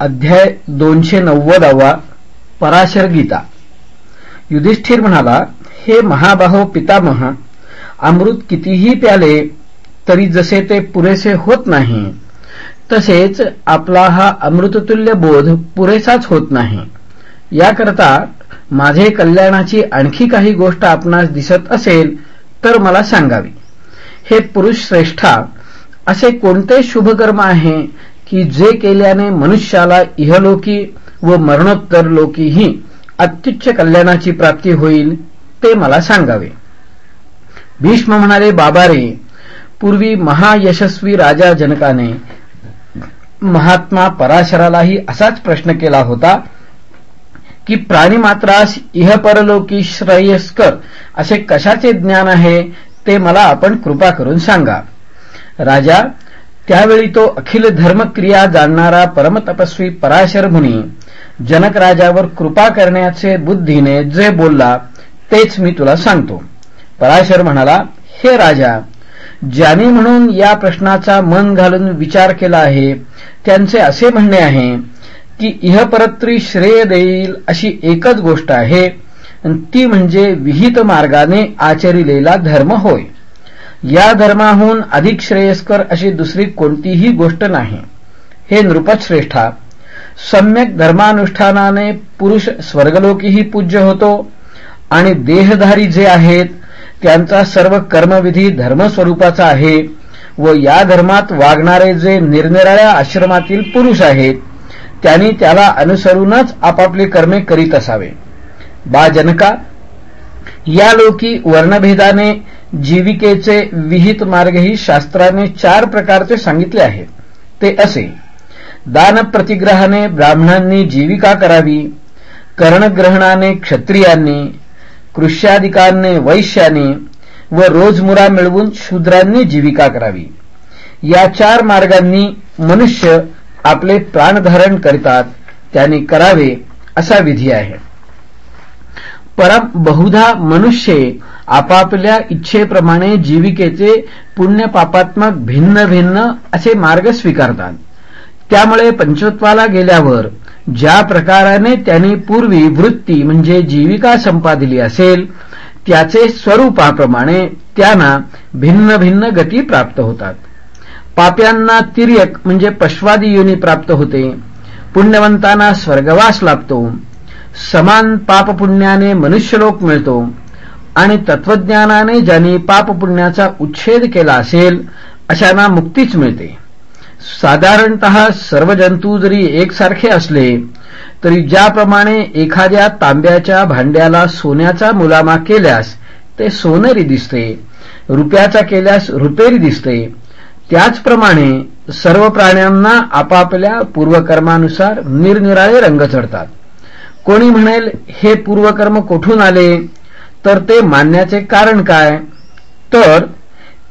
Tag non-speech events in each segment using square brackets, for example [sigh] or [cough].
अध्याय दोनशे नव्वदावा पराशर गीता. युधिष्ठिर म्हणाला हे महाबाहो पितामह अमृत कितीही प्याले तरी जसे ते पुरेसे होत नाही तसेच आपला हा अमृततुल्य बोध पुरेसाच होत नाही. याकरता माझे कल्याणाची आणखी काही गोष्ट आपणास दिसत असेल तर मला सांगावी. हे पुरुष श्रेष्ठा असे कोणते शुभकर्म आहे की जे केल्याने मनुष्याला इहलोकी व मरणोत्तर लोकीही अत्युच्च कल्याणाची प्राप्ती होईल ते मला सांगावे. भीष्म म्हणाले बाबारे पूर्वी महायशस्वी राजा जनकाने महात्मा पराशरालाही असाच प्रश्न केला होता की प्राणीमात्रास इहपरलोकी श्रेयस्कर असे कशाचे ज्ञान आहे ते मला आपण कृपा करून सांगा. राजा त्यावेळी तो अखिल धर्मक्रिया जाणणारा परमतपस्वी पराशर मुनी जनक राजावर कृपा करण्याचे बुद्धीने जे बोलला तेच मी तुला सांगतो. पराशर म्हणाला हे राजा ज्यांनी म्हणून या प्रश्नाचा मन घालून विचार केला आहे त्यांचे असे म्हणणे आहे की इहपरत्री श्रेय देईल अशी एकच गोष्ट आहे ती म्हणजे विहित मार्गाने आचरिलेला धर्म होय. या धर्माहून अधिक श्रेयस्कर अशी दुसरी कोणतीही गोष्ट नाही. हे नृपश्रेष्ठा सम्यक धर्मानुष्ठानाने पुरुष स्वर्गलोकीही पूज्य होतो आणि देहधारी जे आहेत त्यांचा सर्व कर्मविधी धर्मस्वरूपाचा आहे व या धर्मात वागणारे जे निरनिराळ्या आश्रमातील पुरुष आहेत त्यांनी त्याला अनुसरूनच आपापले कर्मे करीत असावे. बा जनका या लोकी वर्णभेदाने जीविकेचे विहित मार्गही शास्त्राने चार प्रकारचे सांगितले आहेत ते असे. दान प्रतिग्रहाने ब्राह्मणांनी जीविका करावी कर्णग्रहणाने क्षत्रियांनी कृष्याधिकांनी वैश्यानी व रोजमुरा मिळवून शूद्रांनी जीविका करावी. या चार मार्गांनी मनुष्य आपले प्राणधारण करतात त्यांनी करावे असा विधी आहे. परम बहुधा मनुष्य आपापल्या इच्छेप्रमाणे जीविकेचे पुण्यपापात्मक भिन्न भिन्न असे मार्ग स्वीकारतात. त्यामुळे पंचत्वाला गेल्यावर ज्या प्रकाराने त्यांनी पूर्वी वृत्ती म्हणजे जीविका संपादिली असेल त्याचे स्वरूपाप्रमाणे त्यांना भिन्न भिन्न गती प्राप्त होतात. पाप्यांना तिर्यक म्हणजे पश्वादी योनी प्राप्त होते. पुण्यवंतांना स्वर्गवास लाभतो. समान पापपुण्याने मनुष्यलोक मिळतो. आणि तत्वज्ञानाने ज्यांनी पापपुण्याचा उच्छेद केला असेल अशांना मुक्तीच मिळते. साधारणत सर्व जंतू जरी एकसारखे असले तरी ज्याप्रमाणे एखाद्या तांब्याच्या भांड्याला सोन्याचा मुलामा केल्यास ते सोनेरी दिसते रुपयाचा केल्यास रुपेरी दिसते त्याचप्रमाणे सर्व प्राण्यांना आपापल्या पूर्वकर्मानुसार निरनिराळे रंग चढतात. कोणी म्हणेल हे पूर्वकर्म कोठून आले? तर ते मानण्याचे कारण काय? तर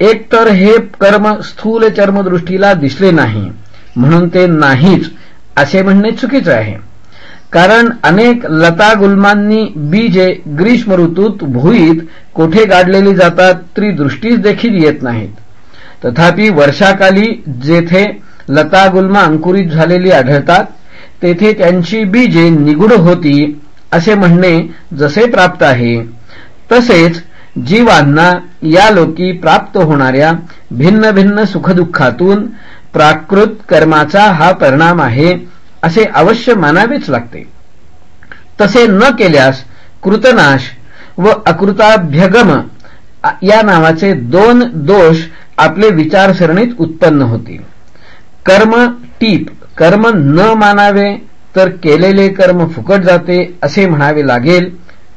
एक तर हे कर्म स्थूल चर्मदृष्टीला दिसले नाही म्हणून ते नाहीच असे म्हणणे चुकीचे आहे. कारण अनेक लता गुलमांनी बीजे ग्रीष्म ऋतूत भुईत कोठे गाडलेली जातात तरी दृष्टीच देखील येत नाहीत. तथापि वर्षाकाली जेथे लता गुल्मा अंकुरित झालेली आढळतात तेथे त्यांची बीजे निगुड होती असे म्हणणे जसे प्राप्त आहे. तसेच जीवांना या लोकी प्राप्त होणाऱ्या भिन्न भिन्न सुखदुःखातून प्राकृत कर्माचा हा परिणाम आहे असे अवश्य मानावेच लागते. तसे न केल्यास कृतनाश व अकृताभ्यगम या नावाचे दोन दोष आपले विचारसरणीत उत्पन्न होतील कर्म टीप कर्म न मानावे तर केलेले कर्म फुकट जाते असे म्हणावे लागेल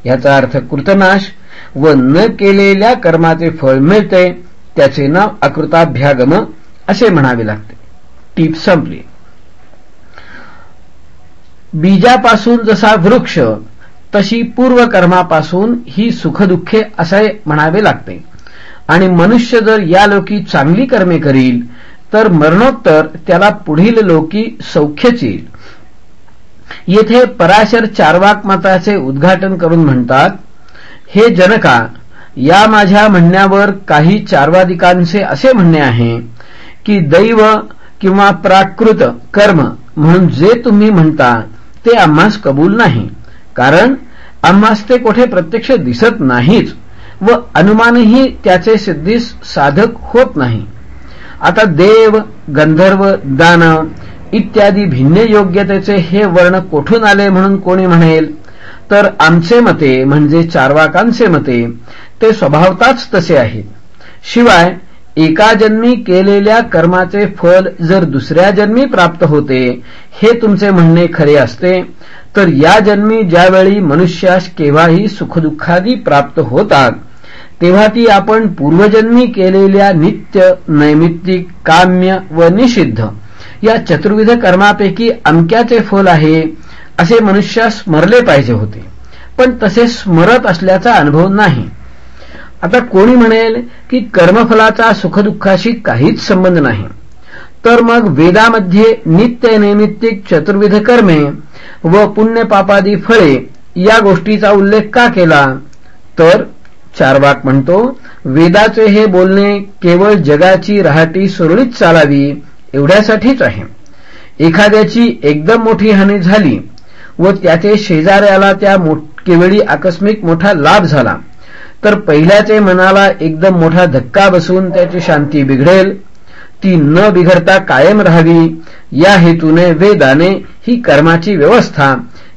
याचा अर्थ कृतनाश व न केलेल्या कर्माचे फळ मिळते त्याचे नाव अकृताभ्यागम असे म्हणावे लागते. टीप संपली. बीजापासून जसा वृक्ष तशी पूर्वकर्मापासून ही सुखदुःखे असे म्हणावे लागते. आणि मनुष्य जर या लोकी चांगली कर्मे करील तर मरणोत्तर त्याला पुढील लोकी सौख्यच येईल. येथे पराशर चारवाक मताचे उद्घाटन करून म्हणतात हे जनका या माझ्या म्हणण्यावर काही चार्वादिकांचे असे म्हणणे आहे की दैव किंवा प्राकृत कर्म म्हणून जे तुम्ही म्हणता ते आम्हास कबूल नाही. कारण आम्हास ते कोठे प्रत्यक्ष दिसत नाहीच व अनुमानही त्याचे सिद्धीस साधक होत नाही. आता देव गंधर्व दानव इत्यादी भिन्न योग्यतेचे हे वर्ण कोठून आले म्हणून कोणी म्हणेल? तर आमचे मते म्हणजे चारवाकांचे मते ते स्वभावताच तसे आहेत. शिवाय एका जन्मी केलेल्या कर्माचे फल जर दुसऱ्या जन्मी प्राप्त होते हे तुमचे म्हणणे खरे असते. तर या जन्मी ज्यावेळी मनुष्यास केव्हाही सुखदुःखादी प्राप्त होतात तेव्हा ती आपण पूर्वजन्मी केलेल्या नित्य नैमित्तिक काम्य व निषिद्ध या चतुर्विध कर्मापैकी अमक्याचे फल आहे असे मनुष्य स्मरले पाहिजे होते. पण तसे स्मरत असल्याचा अनुभव नाही. आता कोणी म्हणेल की कर्मफलाचा सुखदुःखाशी काहीच संबंध नाही. तर मग वेदामध्ये नित्य नैमित्तिक चतुर्विध कर्मे व पुण्यपापादी फळे या गोष्टीचा उल्लेख का केला? तर चारवाक म्हणतो वेदाचे हे बोलणे केवळ जगाची रहाटी सुरळीत चालावी एवढ्यासाठीच आहे. एखाद्याची एकदम मोठी हानी झाली व त्याचे शेजाऱ्याला त्या केवेळी आकस्मिक मोठा लाभ झाला. तर पहिल्याचे मनाला एकदम मोठा धक्का बसून त्याची शांती बिघडेल. ती न बिघडता कायम राहावी. या हेतूने वेदाने ही कर्माची व्यवस्था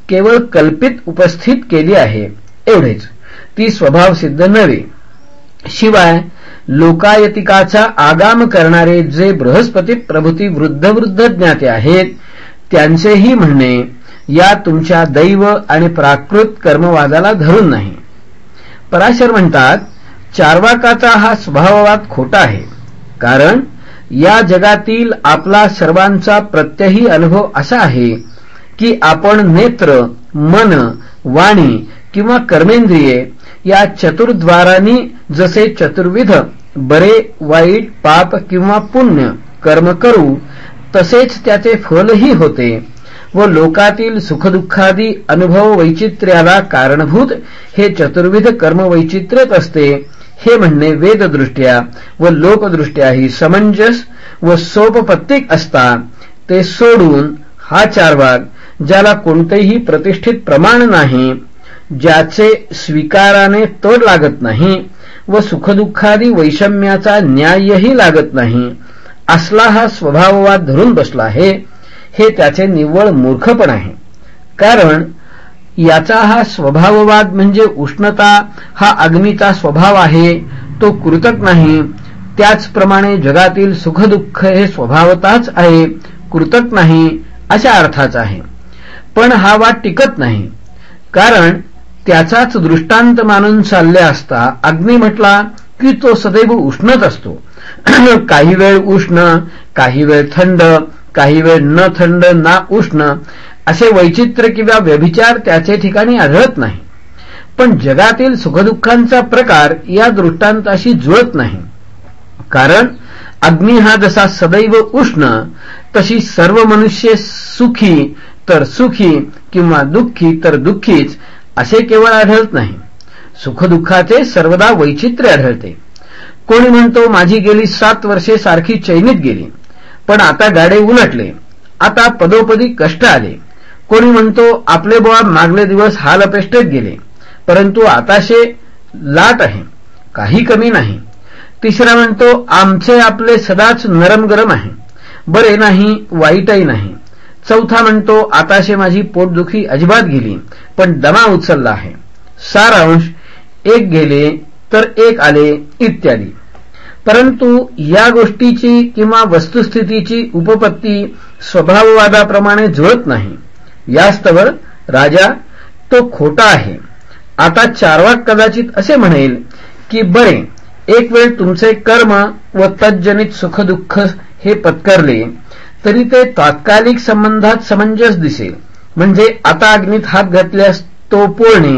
केवळ कल्पित उपस्थित केली आहे. एवढेच. ती स्वभाव सिद्ध नव्हे. शिवाय लोकायतिकाचा आगाम करणारे जे बृहस्पती प्रभूती वृद्ध वृद्ध ज्ञाते आहेत त्यांचेही म्हणणे या तुमच्या दैव आणि प्राकृत कर्मवादाला धरून नाही. पराशर म्हणतात चारवाकाचा हा स्वभाववाद खोटा आहे कारण या जगातील आपला सर्वांचा प्रत्ययी अनुभव असा आहे की आपण नेत्र मन वाणी किंवा कर्मेंद्रिये या चतुर्द्वारांनी जसे चतुर्विध बरे वाईट पाप किंवा पुण्य कर्म करू तसेच त्याचे फलही होते. व लोकातील सुखदुःखादी अनुभव वैचित्र्याला कारणभूत हे चतुर्विध कर्म वैचित्र्यच असते. हे म्हणणे वेददृष्ट्या व लोकदृष्ट्याही समंजस व सोपपत्तिक असता. ते सोडून हा चार भाग ज्याला कोणतेही प्रतिष्ठित प्रमाण नाही ज्याचे स्वीकाराने तोड लागत नाही व सुखदुःखादी वैषम्याचा न्यायही लागत नाही असला हा स्वभाववाद धरून बसला आहे. हे त्याचे निव्वळ मूर्खपण आहे. कारण याचा हा स्वभाववाद म्हणजे उष्णता हा अग्नीचा स्वभाव आहे तो कृतक नाही. त्याचप्रमाणे जगातील सुखदुःख हे स्वभावताच आहे कृतक नाही अशा अर्थाचा आहे. पण हा वाद टिकत नाही. कारण त्याचाच दृष्टांत मानून चालले असता अग्नी म्हटला की तो सदैव उष्णत असतो. [clears throat] काही वेळ उष्ण काही वेळ थंड काही वेळ न थंड ना उष्ण असे वैचित्र्य किंवा व्यभिचार त्याचे ठिकाणी आढळत नाही. पण जगातील सुखदुःखांचा प्रकार या दृष्टांताशी जुळत नाही. कारण अग्नी हा जसा सदैव उष्ण तशी सर्व मनुष्य सुखी तर सुखी किंवा दुःखी तर दुःखीच असे केवळ आढळत नाही. सुखदुःखाचे सर्वदा वैचित्र्य आढळते. कोणी म्हणतो माझी गेली सात वर्षे सारखी चैनीत गेली. पण आता गाडे उलटले. आता पदोपदी कष्ट आले. कोणी म्हणतो आपले बुवा मागले दिवस हाल अपेष्टेत गेले. परंतु आताशे लाट आहे. काही कमी नाही. तिसरा म्हणतो आमचे आपले सदाच नरम गरम आहे. बरे नाही वाईटही नाही. चौथा म्हणतो आताशे माझी पोटदुखी अजिबात गेली पण दमा उचलला आहे. सारांश एक गेले तर एक आले इत्यादी. परंतु या गोष्टीची किंवा वस्तुस्थितीची उपपत्ती स्वभाववादाप्रमाणे जुळत नाही. यास्तवर राजा तो खोटा आहे. आता चारवाक कदाचित असे म्हणेल की बरे एक वेळ तुमचे कर्म व तज्जनित सुखदुःख हे पत्करले तरी ते तात्कालिक संबंधात समंजस दिसेल. म्हणजे आता अग्नीत हात घातल्यास तो पोळणे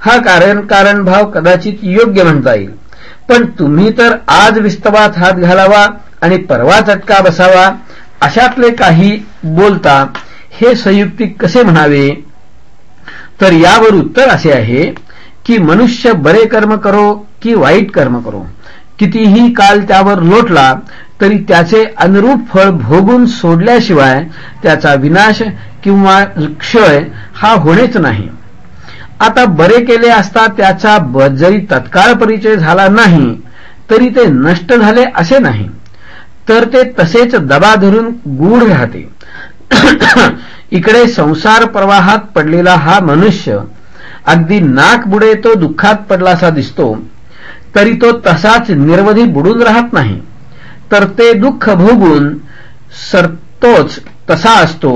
हा कारण कारण भाव कदाचित योग्य म्हणता येईल. पण तुम्ही तर आज विस्तवात हात घालावा आणि परवा चटका बसावा अशातले काही बोलता हे संयुक्तिक कसे म्हणावे? तर यावर उत्तर असे आहे की मनुष्य बरे कर्म करो की वाईट कर्म करो. कितीही काल त्यावर लोटला तरी त्याचे अनुरूप फळ भोगून सोडल्याशिवाय त्याचा विनाश किंवा क्षय हा होणेच नाही. आता बरे केले असता त्याचा जरी तत्काळ परिचय झाला नाही तरी ते नष्ट झाले असे नाही. तर ते तसेच दबा धरून गूढ राहते. [coughs] इकडे संसार प्रवाहात पडलेला हा मनुष्य अगदी नाक बुडे तो दुःखात पडलासा दिसतो तरी तो तसाच निर्वधी बुडून राहत नाही. तर ते दुःख भोगून सरतोच तसा असतो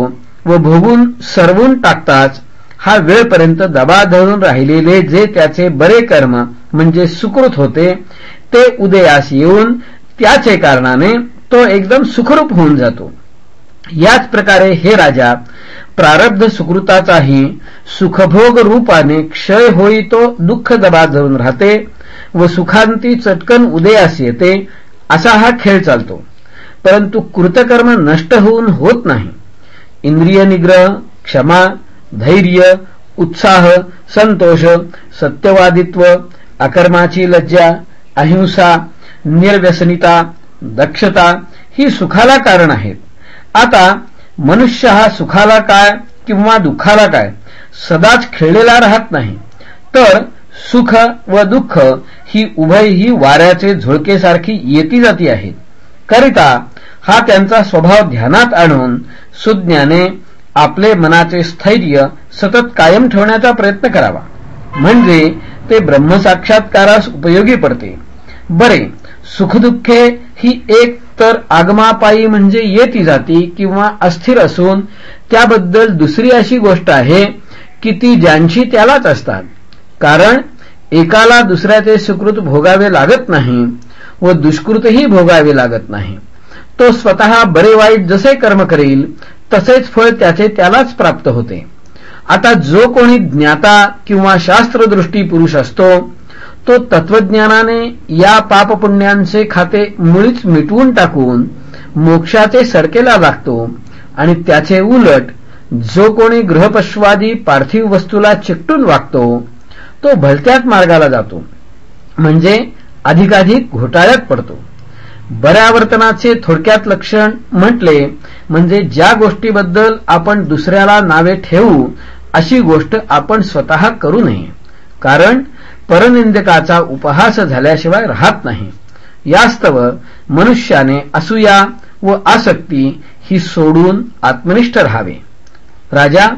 व भोगून सरवून टाकताच हा वेळपर्यंत दबा धरून राहिलेले जे त्याचे बरे कर्म म्हणजे सुकृत होते ते उदयास येऊन त्याचे कारणाने तो एकदम सुखरूप होऊन जातो. याच प्रकारे हे राजा प्रारब्ध सुकृताचाही सुखभोग रूपाने क्षय होई तो दुःख दबा धरून राहते व सुखांती चटकन उदयास येते असा हा खेळ चालतो. परंतु कृतकर्म नष्ट होऊन होत नाही. इंद्रिय निग्रह क्षमा धैर्य उत्साह संतोष सत्यवादित्व अकर्माची लज्जा अहिंसा निर्व्यसनिता दक्षता ही सुखाला कारण आहेत. आता मनुष्य हा सुखाला काय किंवा दुःखाला काय सदाच खेळलेला राहत नाही. तर सुख व दुःख ही उभय ही वाऱ्याचे झुळकेसारखी येती जाती आहेत. करिता हा त्यांचा स्वभाव ध्यानात आणून सुज्ञाने आपले मनाचे स्थैर्य सतत कायम ठेवण्याचा प्रयत्न करावा. म्हणजे ते ब्रह्मसाक्षात्कारास उपयोगी पडते. बरे सुखदुःखे ही एक तर आगमापायी म्हणजे येती जाती किंवा अस्थिर असून त्याबद्दल दुसरी अशी गोष्ट आहे की ती ज्यांची त्यालाच असतात. कारण एकाला दुसऱ्याचे सुकृत भोगावे लागत नाही व दुष्कृतही भोगावे लागत नाही. तो स्वतः बरे वाईट जसे कर्म करेल तसेच फळ त्याचे त्यालाच प्राप्त होते. आता जो कोणी ज्ञाता किंवा शास्त्रदृष्टी पुरुष असतो तो तत्वज्ञानाने या पापपुण्यांचे खाते मुळीच मिटवून टाकून मोक्षाचे सरकेला लागतो आणि त्याचे उलट जो कोणी ग्रहपश्वादी पार्थिव वस्तूला चिकटून वागतो तो भलत्याच मार्गाला जातो. म्हणजे अधिकाधिक घोटाळ्यात पडतो. बऱ्यावर्तनाचे थोडक्यात लक्षण म्हटले म्हणजे ज्या गोष्टीबद्दल आपण दुसऱ्याला नावे ठेवू अशी गोष्ट आपण स्वतः करू नये. कारण परनिंदकाचा उपहास झाल्याशिवाय राहत नाही. यास्तव मनुष्याने असूया व आसक्ती ही सोडून आत्मनिष्ठ राहावे. राजा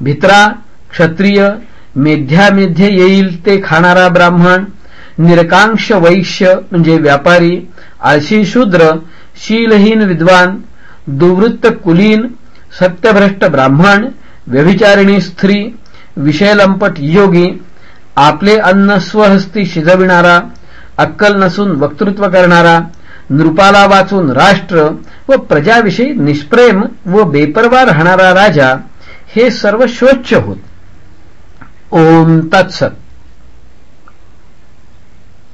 भित्रा क्षत्रिय मेध्यामेध्ये येईल ते खाणारा ब्राह्मण निरकांक्ष वैश्य म्हणजे व्यापारी आळशी शूद्र शीलहीन विद्वान दुवृत्त कुलीन सत्यभ्रष्ट ब्राह्मण व्यभिचारिणी स्त्री विषयलंपट योगी आपले अन्न स्वहस्ती शिजविणारा अक्कल नसून वक्तृत्व करणारा नृपाला वाचून राष्ट्र व प्रजाविषयी निष्प्रेम व बेपरवा राहणारा राजा हे सर्व शोच्य होत. ओम तत्सत.